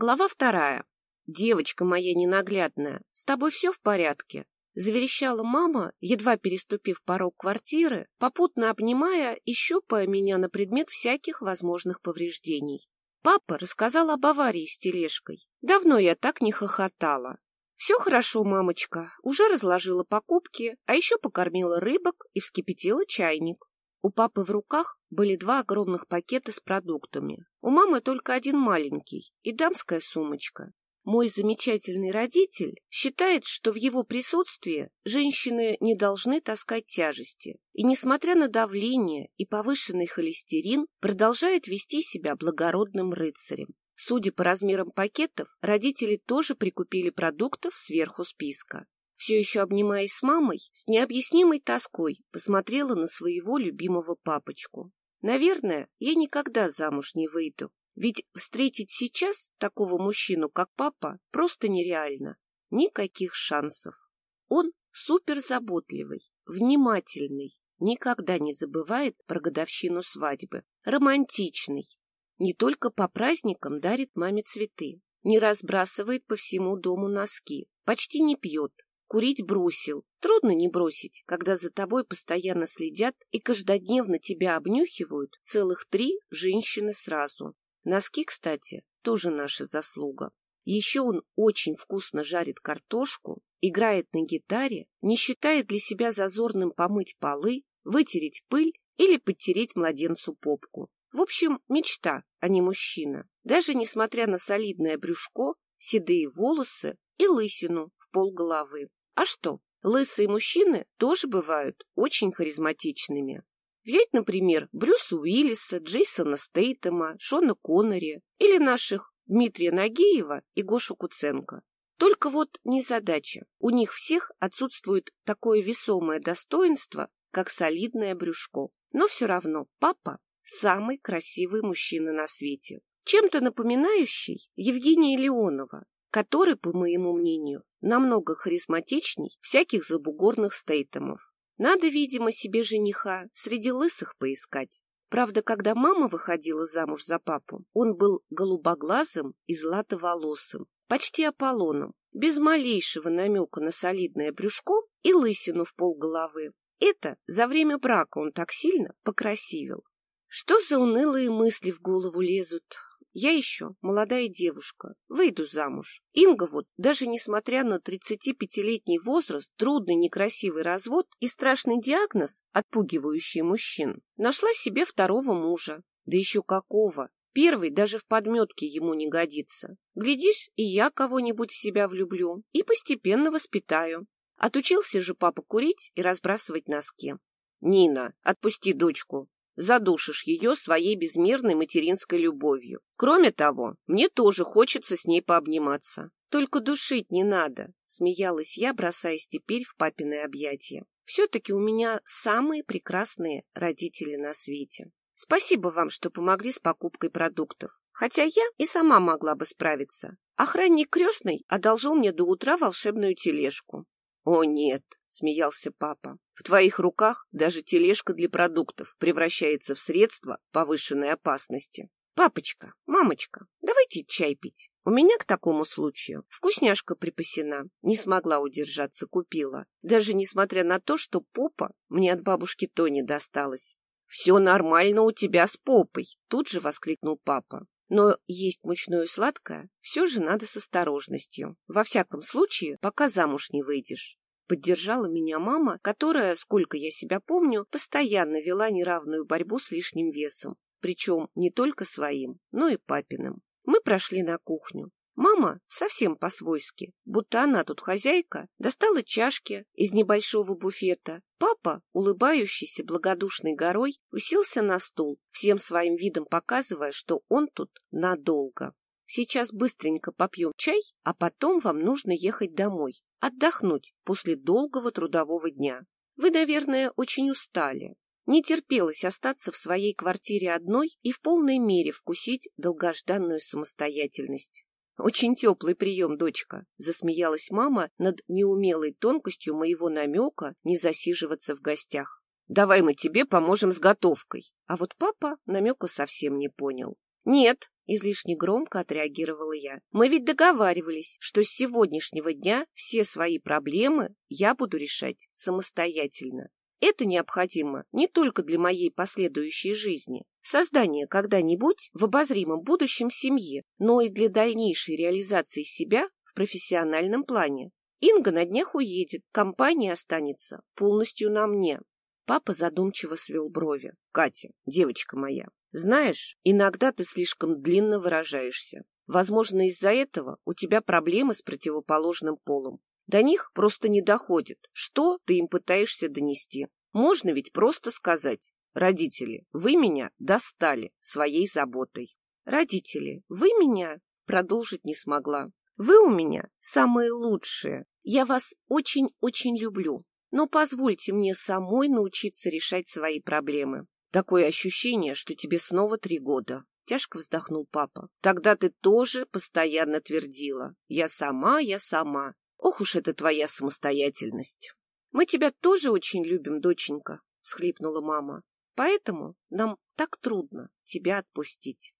Глава вторая. «Девочка моя ненаглядная, с тобой все в порядке?» Заверещала мама, едва переступив порог квартиры, попутно обнимая и щупая меня на предмет всяких возможных повреждений. Папа рассказал об аварии с тележкой. Давно я так не хохотала. Все хорошо, мамочка. Уже разложила покупки, а еще покормила рыбок и вскипятила чайник. У папы в руках были два огромных пакета с продуктами. У мамы только один маленький и дамская сумочка. Мой замечательный родитель считает, что в его присутствии женщины не должны таскать тяжести, и, несмотря на давление и повышенный холестерин, продолжает вести себя благородным рыцарем. Судя по размерам пакетов, родители тоже прикупили продуктов сверху списка все еще обнимаясь с мамой, с необъяснимой тоской посмотрела на своего любимого папочку. Наверное, я никогда замуж не выйду, ведь встретить сейчас такого мужчину, как папа, просто нереально. Никаких шансов. Он суперзаботливый, внимательный, никогда не забывает про годовщину свадьбы, романтичный. Не только по праздникам дарит маме цветы, не разбрасывает по всему дому носки, почти не пьет, Курить бросил. Трудно не бросить, когда за тобой постоянно следят и каждодневно тебя обнюхивают целых три женщины сразу. Носки, кстати, тоже наша заслуга. Еще он очень вкусно жарит картошку, играет на гитаре, не считает для себя зазорным помыть полы, вытереть пыль или подтереть младенцу попку. В общем, мечта, а не мужчина. Даже несмотря на солидное брюшко, седые волосы и лысину в полголовы. А что, лысые мужчины тоже бывают очень харизматичными. Взять, например, Брюса Уиллиса, Джейсона Стейтема, Шона Коннери или наших Дмитрия Нагиева и Гошу Куценко. Только вот незадача. У них всех отсутствует такое весомое достоинство, как солидное брюшко. Но все равно папа – самый красивый мужчина на свете. Чем-то напоминающий Евгения Леонова, который, по моему мнению, намного харизматичней всяких забугорных стейтемов. Надо, видимо, себе жениха среди лысых поискать. Правда, когда мама выходила замуж за папу, он был голубоглазым и златоволосым, почти Аполлоном, без малейшего намека на солидное брюшко и лысину в полголовы. Это за время брака он так сильно покрасивил. Что за унылые мысли в голову лезут? Я еще молодая девушка, выйду замуж. Инга вот, даже несмотря на 35-летний возраст, трудный некрасивый развод и страшный диагноз, отпугивающий мужчин, нашла себе второго мужа. Да еще какого! Первый даже в подметке ему не годится. Глядишь, и я кого-нибудь в себя влюблю и постепенно воспитаю. Отучился же папа курить и разбрасывать носки. — Нина, отпусти дочку, задушишь ее своей безмерной материнской любовью. Кроме того, мне тоже хочется с ней пообниматься. Только душить не надо, смеялась я, бросаясь теперь в папины объятия. Все-таки у меня самые прекрасные родители на свете. Спасибо вам, что помогли с покупкой продуктов. Хотя я и сама могла бы справиться. Охранник крестный одолжил мне до утра волшебную тележку. О нет, — смеялся папа. «В твоих руках даже тележка для продуктов превращается в средство повышенной опасности. Папочка, мамочка, давайте чай пить. У меня к такому случаю вкусняшка припасена. Не смогла удержаться, купила. Даже несмотря на то, что попа мне от бабушки Тони досталась. «Все нормально у тебя с попой!» — тут же воскликнул папа. Но есть мучное и сладкое все же надо с осторожностью. Во всяком случае, пока замуж не выйдешь. Поддержала меня мама, которая, сколько я себя помню, постоянно вела неравную борьбу с лишним весом, причем не только своим, но и папиным. Мы прошли на кухню. Мама совсем по-свойски, будто она тут хозяйка, достала чашки из небольшого буфета. Папа, улыбающийся благодушной горой, уселся на стул, всем своим видом показывая, что он тут надолго. Сейчас быстренько попьем чай, а потом вам нужно ехать домой, отдохнуть после долгого трудового дня. Вы, наверное, очень устали. Не терпелось остаться в своей квартире одной и в полной мере вкусить долгожданную самостоятельность. «Очень теплый прием, дочка», — засмеялась мама над неумелой тонкостью моего намека не засиживаться в гостях. «Давай мы тебе поможем с готовкой». А вот папа намека совсем не понял. «Нет, Излишне громко отреагировала я. Мы ведь договаривались, что с сегодняшнего дня все свои проблемы я буду решать самостоятельно. Это необходимо не только для моей последующей жизни, создания когда-нибудь в обозримом будущем семьи, но и для дальнейшей реализации себя в профессиональном плане. Инга на днях уедет, компания останется полностью на мне. Папа задумчиво свел брови. Катя, девочка моя, знаешь, иногда ты слишком длинно выражаешься. Возможно, из-за этого у тебя проблемы с противоположным полом. До них просто не доходит. Что ты им пытаешься донести? Можно ведь просто сказать. Родители, вы меня достали своей заботой. Родители, вы меня продолжить не смогла. Вы у меня самые лучшие. Я вас очень-очень люблю. Но позвольте мне самой научиться решать свои проблемы. Такое ощущение, что тебе снова три года. Тяжко вздохнул папа. Тогда ты тоже постоянно твердила. Я сама, я сама. Ох уж это твоя самостоятельность. Мы тебя тоже очень любим, доченька, всхлипнула мама. Поэтому нам так трудно тебя отпустить.